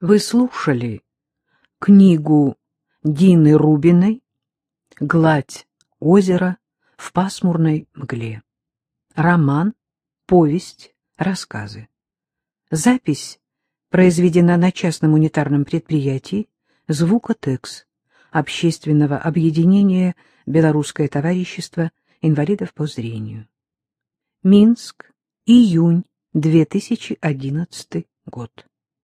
Вы слушали книгу Дины Рубиной «Гладь озера в пасмурной мгле». Роман, повесть, рассказы. Запись произведена на частном унитарном предприятии «Звукотекс» Общественного объединения «Белорусское товарищество инвалидов по зрению». Минск, июнь 2011 год.